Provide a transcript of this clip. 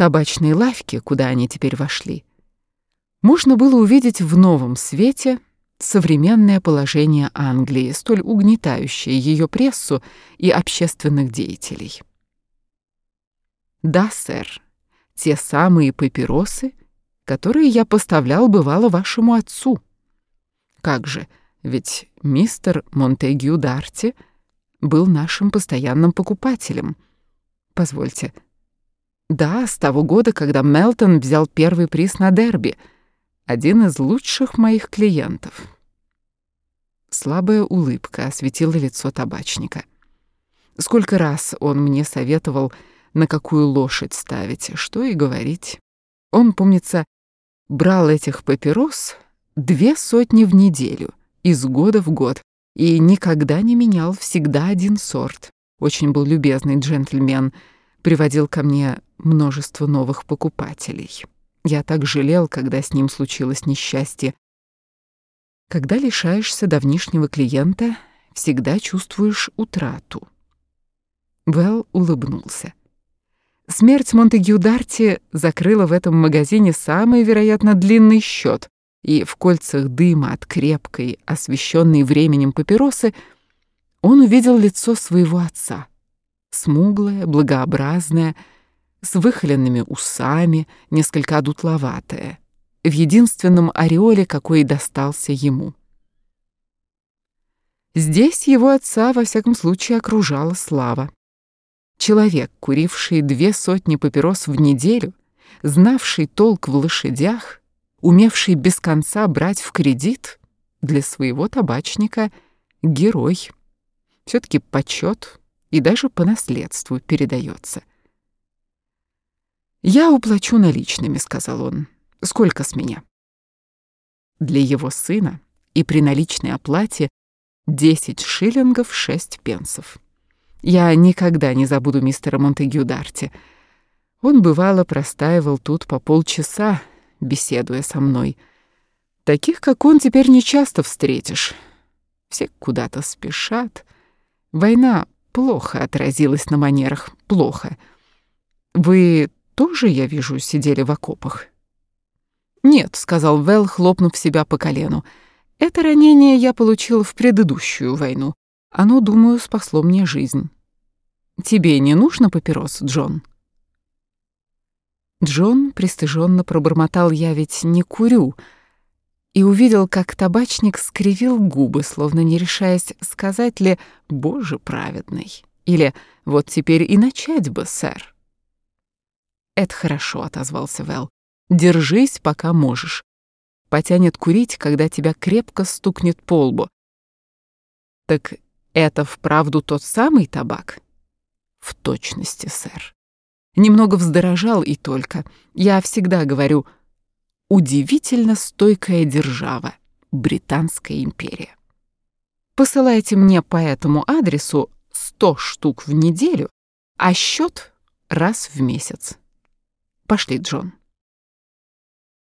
табачной лавке, куда они теперь вошли, можно было увидеть в новом свете современное положение Англии, столь угнетающее ее прессу и общественных деятелей. Да, сэр, те самые папиросы, которые я поставлял, бывало, вашему отцу. Как же, ведь мистер Монтегю Дарти был нашим постоянным покупателем. Позвольте. Да, с того года, когда Мелтон взял первый приз на дерби — один из лучших моих клиентов. Слабая улыбка осветила лицо табачника. Сколько раз он мне советовал, на какую лошадь ставить, что и говорить. Он, помнится, брал этих папирос две сотни в неделю, из года в год, и никогда не менял, всегда один сорт. Очень был любезный джентльмен, приводил ко мне множество новых покупателей. Я так жалел, когда с ним случилось несчастье. Когда лишаешься давнишнего клиента, всегда чувствуешь утрату. Вэл улыбнулся. Смерть Монтегю Дарти закрыла в этом магазине самый, вероятно, длинный счет, и в кольцах дыма от крепкой, освещенной временем папиросы, он увидел лицо своего отца. Смуглое, благообразное, с выхоленными усами, несколько одутловатая, в единственном ореоле, какой и достался ему. Здесь его отца, во всяком случае, окружала слава. Человек, куривший две сотни папирос в неделю, знавший толк в лошадях, умевший без конца брать в кредит, для своего табачника — герой. Все-таки почет и даже по наследству передается. «Я уплачу наличными», — сказал он. «Сколько с меня?» Для его сына и при наличной оплате 10 шиллингов 6 пенсов. Я никогда не забуду мистера Монтегю Дарти. Он, бывало, простаивал тут по полчаса, беседуя со мной. Таких, как он, теперь не часто встретишь. Все куда-то спешат. Война плохо отразилась на манерах, плохо. Вы тоже, я вижу, сидели в окопах?» «Нет», — сказал Вэл, хлопнув себя по колену. «Это ранение я получил в предыдущую войну. Оно, думаю, спасло мне жизнь». «Тебе не нужно папирос, Джон?» Джон пристыженно пробормотал «я ведь не курю», и увидел, как табачник скривил губы, словно не решаясь сказать ли «Боже праведный» или «Вот теперь и начать бы, сэр». «Это хорошо», — отозвался Вэл. «Держись, пока можешь. Потянет курить, когда тебя крепко стукнет по лбу». «Так это вправду тот самый табак?» «В точности, сэр. Немного вздорожал и только. Я всегда говорю, удивительно стойкая держава, Британская империя. Посылайте мне по этому адресу сто штук в неделю, а счет раз в месяц. Пошли, Джон.